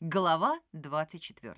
Глава 24.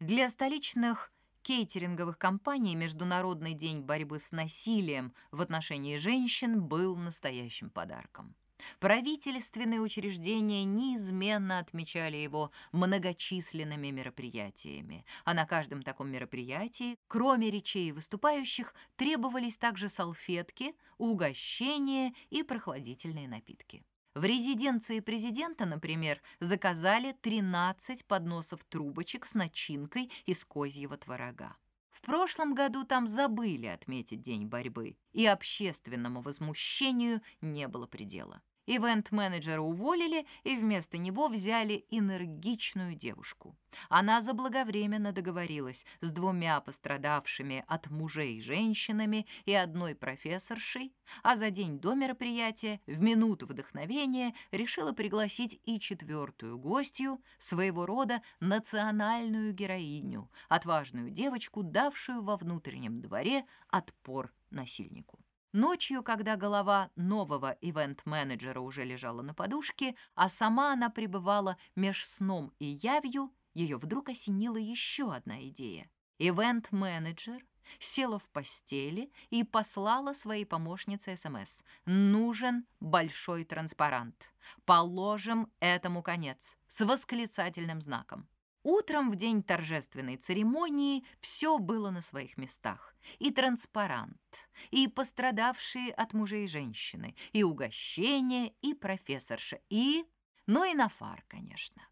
Для столичных кейтеринговых компаний Международный день борьбы с насилием в отношении женщин был настоящим подарком. Правительственные учреждения неизменно отмечали его многочисленными мероприятиями, а на каждом таком мероприятии, кроме речей выступающих, требовались также салфетки, угощения и прохладительные напитки. В резиденции президента, например, заказали 13 подносов трубочек с начинкой из козьего творога. В прошлом году там забыли отметить День борьбы, и общественному возмущению не было предела. Ивент-менеджера уволили, и вместо него взяли энергичную девушку. Она заблаговременно договорилась с двумя пострадавшими от мужей женщинами и одной профессоршей, а за день до мероприятия, в минуту вдохновения, решила пригласить и четвертую гостью, своего рода национальную героиню, отважную девочку, давшую во внутреннем дворе отпор насильнику. Ночью, когда голова нового ивент-менеджера уже лежала на подушке, а сама она пребывала меж сном и явью, ее вдруг осенила еще одна идея. Ивент-менеджер села в постели и послала своей помощнице СМС. «Нужен большой транспарант. Положим этому конец» с восклицательным знаком. Утром в день торжественной церемонии все было на своих местах. И транспарант, и пострадавшие от мужей женщины, и угощение, и профессорша, и... Ну и Нафар, конечно.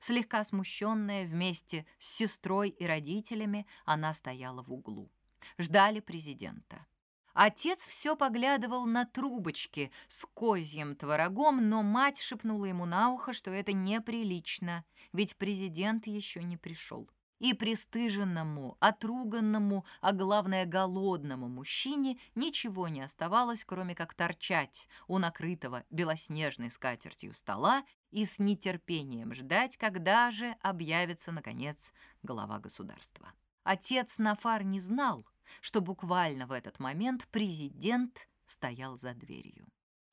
Слегка смущенная вместе с сестрой и родителями, она стояла в углу. Ждали президента. Отец все поглядывал на трубочки с козьим творогом, но мать шепнула ему на ухо, что это неприлично, ведь президент еще не пришел. И пристыженному, отруганному, а главное голодному мужчине ничего не оставалось, кроме как торчать у накрытого белоснежной скатертью стола и с нетерпением ждать, когда же объявится, наконец, глава государства. Отец Нафар не знал, что буквально в этот момент президент стоял за дверью.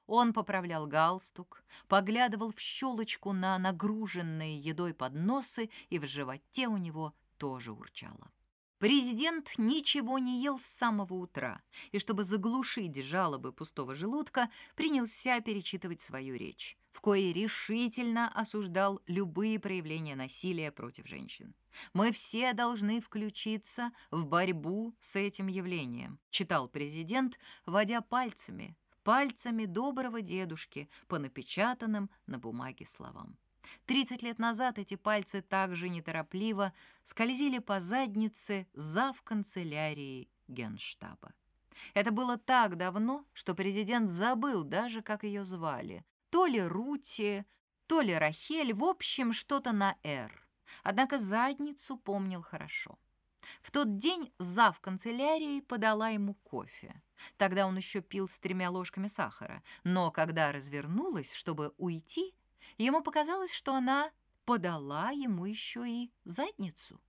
Он поправлял галстук, поглядывал в щелочку на нагруженные едой подносы, и в животе у него тоже урчало. Президент ничего не ел с самого утра, и чтобы заглушить жалобы пустого желудка, принялся перечитывать свою речь, в коей решительно осуждал любые проявления насилия против женщин. Мы все должны включиться в борьбу с этим явлением, читал президент, водя пальцами, пальцами доброго дедушки по напечатанным на бумаге словам. Тридцать лет назад эти пальцы также неторопливо скользили по заднице зав канцелярии Генштаба. Это было так давно, что президент забыл даже, как ее звали. То ли Рути, то ли Рахель, в общем, что-то на «Р». Однако задницу помнил хорошо. В тот день зав канцелярии подала ему кофе. Тогда он еще пил с тремя ложками сахара. Но когда развернулась, чтобы уйти, ему показалось, что она подала ему еще и задницу.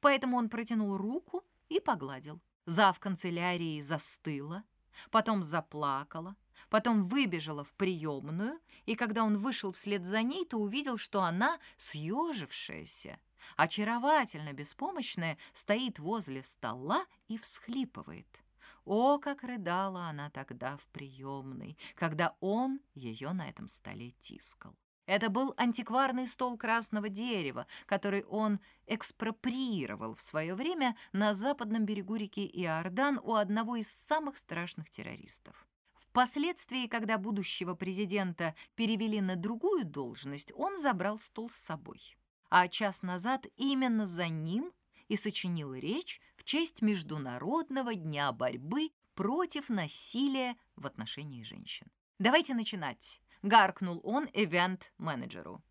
Поэтому он протянул руку и погладил. Зав канцелярии застыла, потом заплакала, потом выбежала в приемную, и когда он вышел вслед за ней, то увидел, что она, съежившаяся, очаровательно беспомощная, стоит возле стола и всхлипывает. О, как рыдала она тогда в приемной, когда он ее на этом столе тискал. Это был антикварный стол красного дерева, который он экспроприировал в свое время на западном берегу реки Иордан у одного из самых страшных террористов. Впоследствии, когда будущего президента перевели на другую должность, он забрал стол с собой. А час назад именно за ним и сочинил речь в честь Международного дня борьбы против насилия в отношении женщин. Давайте начинать, гаркнул он эвент-менеджеру.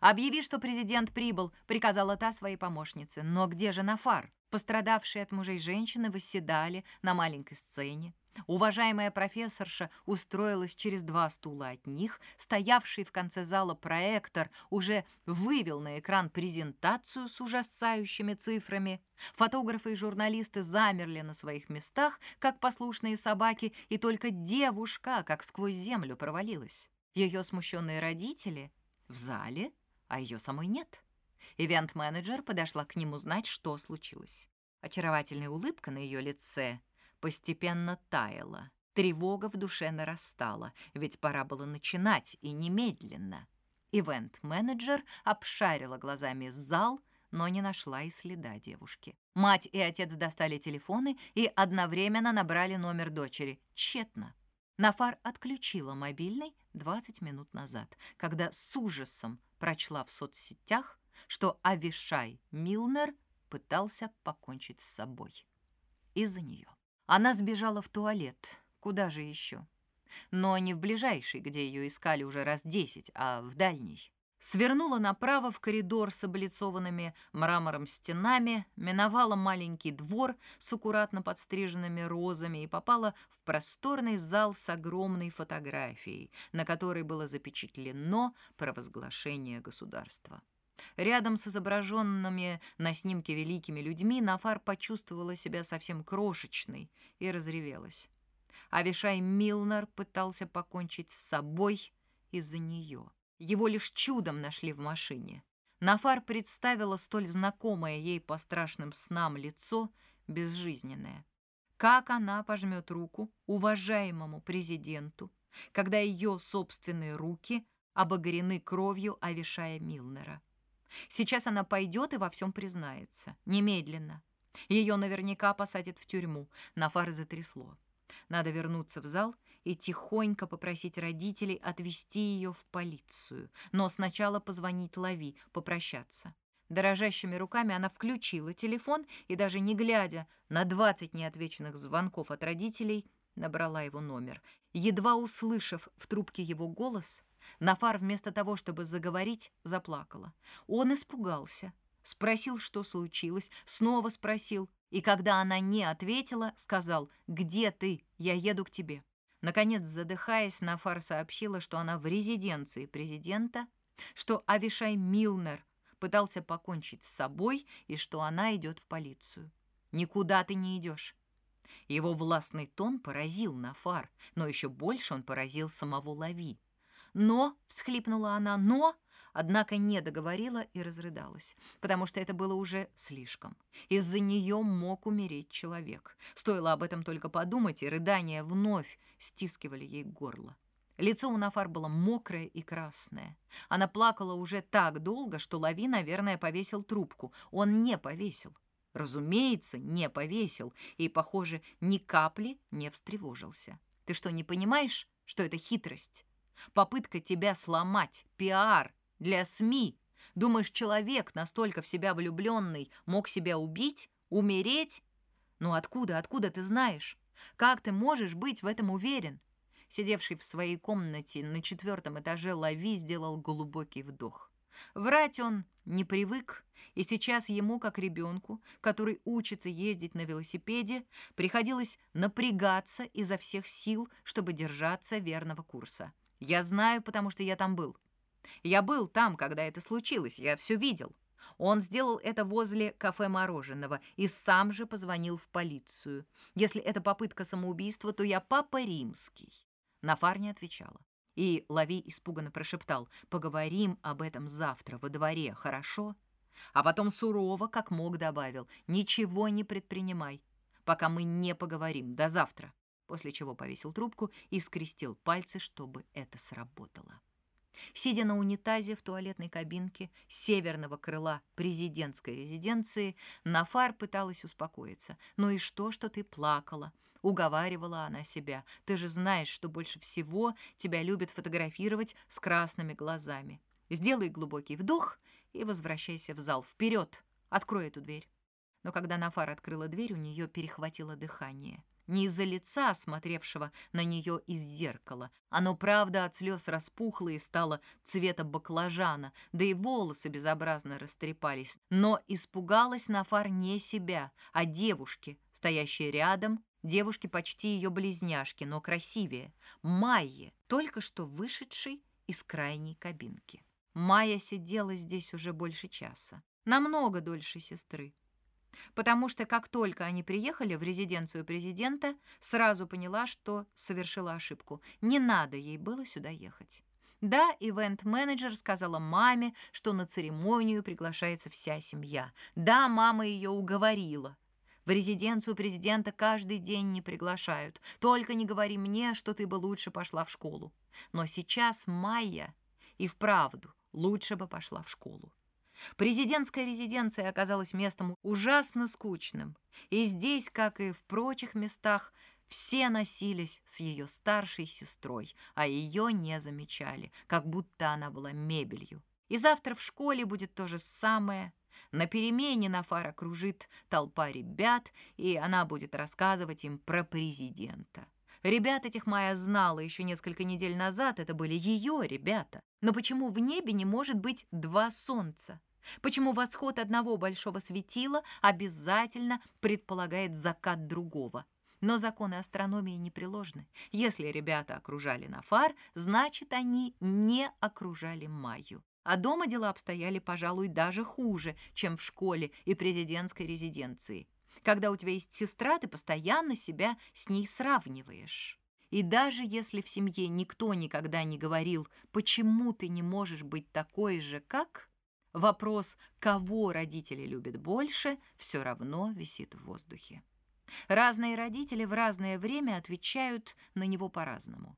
«Объяви, что президент прибыл», — приказала та своей помощнице. «Но где же Нафар?» Пострадавшие от мужей женщины восседали на маленькой сцене. Уважаемая профессорша устроилась через два стула от них, стоявший в конце зала проектор уже вывел на экран презентацию с ужасающими цифрами. Фотографы и журналисты замерли на своих местах, как послушные собаки, и только девушка, как сквозь землю, провалилась. Ее смущенные родители в зале, а ее самой нет. Ивент-менеджер подошла к нему узнать, что случилось. Очаровательная улыбка на ее лице постепенно таяла. Тревога в душе нарастала, ведь пора было начинать, и немедленно. Ивент-менеджер обшарила глазами зал, но не нашла и следа девушки. Мать и отец достали телефоны и одновременно набрали номер дочери. Тщетно. Нафар отключила мобильный 20 минут назад, когда с ужасом прочла в соцсетях, что Авишай Милнер пытался покончить с собой. Из-за нее. Она сбежала в туалет. Куда же еще? Но не в ближайший, где ее искали уже раз десять, а в дальний. Свернула направо в коридор с облицованными мрамором стенами, миновала маленький двор с аккуратно подстриженными розами и попала в просторный зал с огромной фотографией, на которой было запечатлено провозглашение государства. Рядом с изображенными на снимке великими людьми Нафар почувствовала себя совсем крошечной и разревелась. Авишай Милнер пытался покончить с собой из-за нее. Его лишь чудом нашли в машине. Нафар представила столь знакомое ей по страшным снам лицо, безжизненное. Как она пожмет руку уважаемому президенту, когда ее собственные руки обогрены кровью Авишая Милнера. Сейчас она пойдет и во всем признается. Немедленно. Ее наверняка посадят в тюрьму. Нафар затрясло. Надо вернуться в зал и тихонько попросить родителей отвезти ее в полицию. Но сначала позвонить Лави, попрощаться. Дорожащими руками она включила телефон и, даже не глядя на 20 неотвеченных звонков от родителей, набрала его номер. Едва услышав в трубке его голос, Нафар вместо того, чтобы заговорить, заплакала. Он испугался, спросил, что случилось, снова спросил, и когда она не ответила, сказал «Где ты? Я еду к тебе». Наконец, задыхаясь, Нафар сообщила, что она в резиденции президента, что Авишай Милнер пытался покончить с собой и что она идет в полицию. «Никуда ты не идешь». Его властный тон поразил Нафар, но еще больше он поразил самого Лави. «Но», — всхлипнула она, «но», однако не договорила и разрыдалась, потому что это было уже слишком. Из-за нее мог умереть человек. Стоило об этом только подумать, и рыдания вновь стискивали ей горло. Лицо у Нафар было мокрое и красное. Она плакала уже так долго, что Лави, наверное, повесил трубку. Он не повесил. Разумеется, не повесил, и, похоже, ни капли не встревожился. Ты что, не понимаешь, что это хитрость? Попытка тебя сломать, пиар, для СМИ. Думаешь, человек, настолько в себя влюбленный, мог себя убить, умереть? Ну откуда, откуда ты знаешь? Как ты можешь быть в этом уверен? Сидевший в своей комнате на четвертом этаже Лави сделал глубокий вдох. Врать он не привык, и сейчас ему, как ребенку, который учится ездить на велосипеде, приходилось напрягаться изо всех сил, чтобы держаться верного курса. Я знаю, потому что я там был. Я был там, когда это случилось, я все видел. Он сделал это возле кафе мороженого и сам же позвонил в полицию. Если это попытка самоубийства, то я папа римский. Нафар не отвечала. И Лави испуганно прошептал, «Поговорим об этом завтра во дворе, хорошо?» А потом сурово, как мог, добавил, «Ничего не предпринимай, пока мы не поговорим. До завтра» после чего повесил трубку и скрестил пальцы, чтобы это сработало. Сидя на унитазе в туалетной кабинке северного крыла президентской резиденции, Нафар пыталась успокоиться. «Ну и что, что ты плакала?» Уговаривала она себя. «Ты же знаешь, что больше всего тебя любят фотографировать с красными глазами. Сделай глубокий вдох и возвращайся в зал. Вперед! Открой эту дверь». Но когда Нафар открыла дверь, у нее перехватило дыхание не из-за лица, смотревшего на нее из зеркала. Оно, правда, от слез распухло и стало цвета баклажана, да и волосы безобразно растрепались. Но испугалась Нафар не себя, а девушки, стоящей рядом, девушки почти ее близняшки, но красивее, Майе, только что вышедшей из крайней кабинки. Майя сидела здесь уже больше часа, намного дольше сестры потому что как только они приехали в резиденцию президента, сразу поняла, что совершила ошибку. Не надо ей было сюда ехать. Да, ивент-менеджер сказала маме, что на церемонию приглашается вся семья. Да, мама ее уговорила. В резиденцию президента каждый день не приглашают. Только не говори мне, что ты бы лучше пошла в школу. Но сейчас Майя и вправду лучше бы пошла в школу. Президентская резиденция оказалась местом ужасно скучным. И здесь, как и в прочих местах, все носились с ее старшей сестрой, а ее не замечали, как будто она была мебелью. И завтра в школе будет то же самое. На перемене Нафара кружит толпа ребят, и она будет рассказывать им про президента. Ребят этих Майя знала еще несколько недель назад, это были ее ребята. Но почему в небе не может быть два солнца? Почему восход одного большого светила обязательно предполагает закат другого? Но законы астрономии непреложны. Если ребята окружали Нафар, значит, они не окружали Майю. А дома дела обстояли, пожалуй, даже хуже, чем в школе и президентской резиденции. Когда у тебя есть сестра, ты постоянно себя с ней сравниваешь. И даже если в семье никто никогда не говорил, почему ты не можешь быть такой же, как... Вопрос, кого родители любят больше, все равно висит в воздухе. Разные родители в разное время отвечают на него по-разному.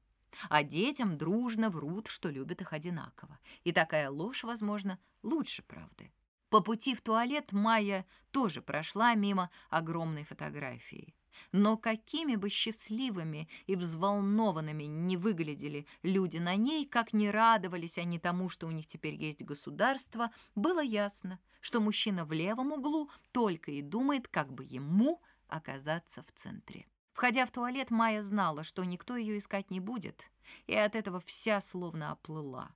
А детям дружно врут, что любят их одинаково. И такая ложь, возможно, лучше правды. По пути в туалет Майя тоже прошла мимо огромной фотографии. Но какими бы счастливыми и взволнованными не выглядели люди на ней, как не радовались они тому, что у них теперь есть государство, было ясно, что мужчина в левом углу только и думает, как бы ему – оказаться в центре. Входя в туалет, Майя знала, что никто ее искать не будет, и от этого вся словно оплыла.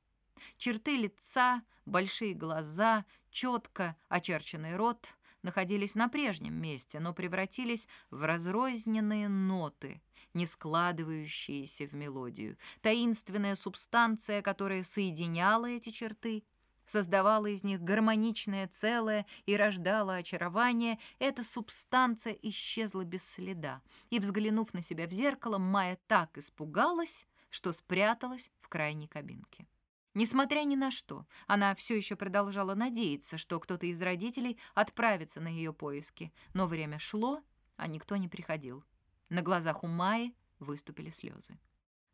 Черты лица, большие глаза, четко очерченный рот находились на прежнем месте, но превратились в разрозненные ноты, не складывающиеся в мелодию. Таинственная субстанция, которая соединяла эти черты, создавала из них гармоничное целое и рождала очарование, эта субстанция исчезла без следа. И, взглянув на себя в зеркало, Майя так испугалась, что спряталась в крайней кабинке. Несмотря ни на что, она все еще продолжала надеяться, что кто-то из родителей отправится на ее поиски, но время шло, а никто не приходил. На глазах у Майи выступили слезы.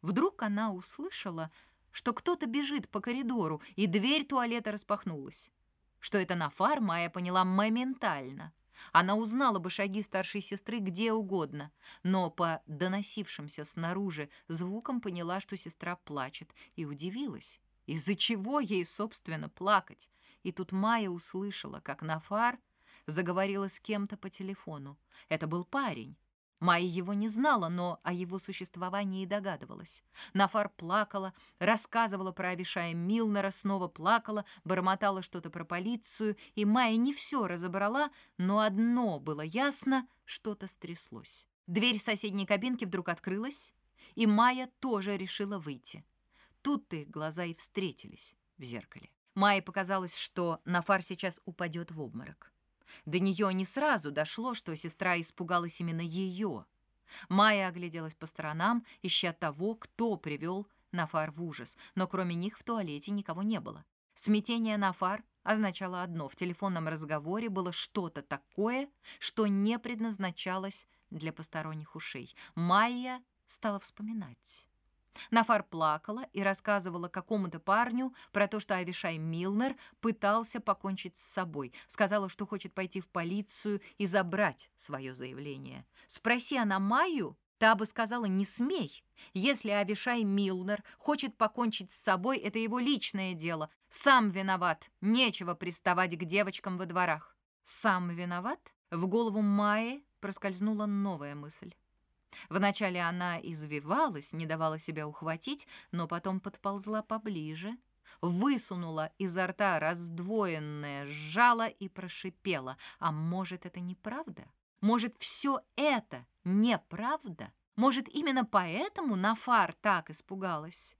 Вдруг она услышала, что кто-то бежит по коридору, и дверь туалета распахнулась. Что это Нафар, Майя поняла моментально. Она узнала бы шаги старшей сестры где угодно, но по доносившимся снаружи звукам поняла, что сестра плачет, и удивилась. Из-за чего ей, собственно, плакать? И тут Майя услышала, как Нафар заговорила с кем-то по телефону. Это был парень. Майя его не знала, но о его существовании догадывалась. Нафар плакала, рассказывала про Авишая Милнера, снова плакала, бормотала что-то про полицию, и Майя не все разобрала, но одно было ясно — что-то стряслось. Дверь соседней кабинки вдруг открылась, и Майя тоже решила выйти. Тут-то их глаза и встретились в зеркале. Майе показалось, что Нафар сейчас упадет в обморок. До нее не сразу дошло, что сестра испугалась именно ее. Майя огляделась по сторонам, ища того, кто привел Нафар в ужас, но кроме них в туалете никого не было. Смятение Нафар означало одно — в телефонном разговоре было что-то такое, что не предназначалось для посторонних ушей. Майя стала вспоминать. Нафар плакала и рассказывала какому-то парню про то, что Авишай Милнер пытался покончить с собой. Сказала, что хочет пойти в полицию и забрать свое заявление. Спроси она Майю, та бы сказала «не смей». Если Авишай Милнер хочет покончить с собой, это его личное дело. Сам виноват, нечего приставать к девочкам во дворах. Сам виноват? В голову Майи проскользнула новая мысль. Вначале она извивалась, не давала себя ухватить, но потом подползла поближе, высунула изо рта раздвоенное жало и прошипела. А может, это неправда? Может, все это неправда? Может, именно поэтому Нафар так испугалась?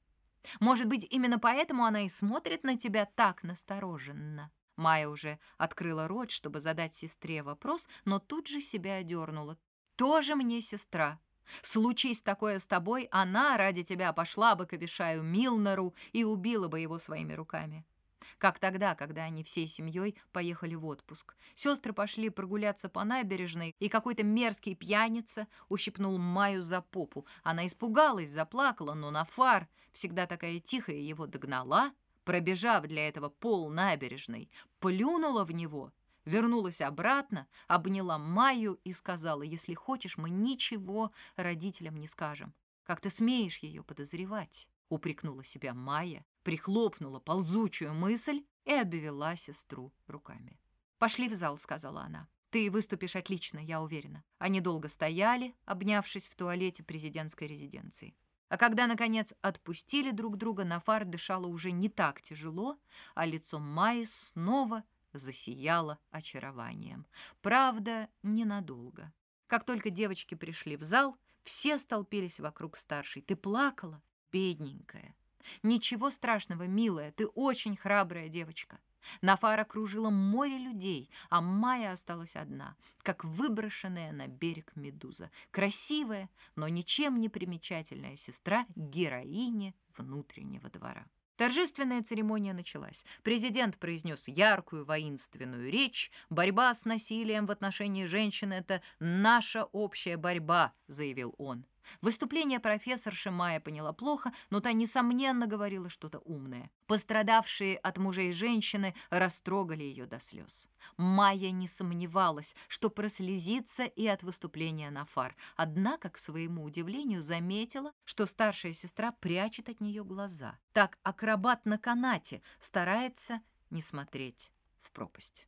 Может быть, именно поэтому она и смотрит на тебя так настороженно? Майя уже открыла рот, чтобы задать сестре вопрос, но тут же себя одернула. Тоже мне сестра. Случись такое с тобой, она ради тебя пошла бы к Авишаю Милнеру и убила бы его своими руками. Как тогда, когда они всей семьей поехали в отпуск. Сестры пошли прогуляться по набережной, и какой-то мерзкий пьяница ущипнул Маю за попу. Она испугалась, заплакала, но Нафар, всегда такая тихая, его догнала, пробежав для этого пол набережной, плюнула в него, вернулась обратно, обняла Майю и сказала, если хочешь, мы ничего родителям не скажем. Как ты смеешь ее подозревать? упрекнула себя Майя, прихлопнула ползучую мысль и обвела сестру руками. «Пошли в зал», — сказала она. «Ты выступишь отлично, я уверена». Они долго стояли, обнявшись в туалете президентской резиденции. А когда, наконец, отпустили друг друга, Нафар дышала уже не так тяжело, а лицо Майи снова засияло очарованием. Правда, ненадолго. Как только девочки пришли в зал, все столпились вокруг старшей. «Ты плакала?» бедненькая. Ничего страшного, милая, ты очень храбрая девочка. Нафара кружила море людей, а Майя осталась одна, как выброшенная на берег медуза. Красивая, но ничем не примечательная сестра героини внутреннего двора. Торжественная церемония началась. Президент произнес яркую воинственную речь. «Борьба с насилием в отношении женщин – это наша общая борьба», – заявил он. Выступление профессорши Майя поняла плохо, но та, несомненно, говорила что-то умное. Пострадавшие от мужей женщины растрогали ее до слез. Майя не сомневалась, что прослезится и от выступления на фар, однако, к своему удивлению, заметила, что старшая сестра прячет от нее глаза. Так акробат на канате старается не смотреть в пропасть.